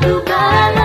satu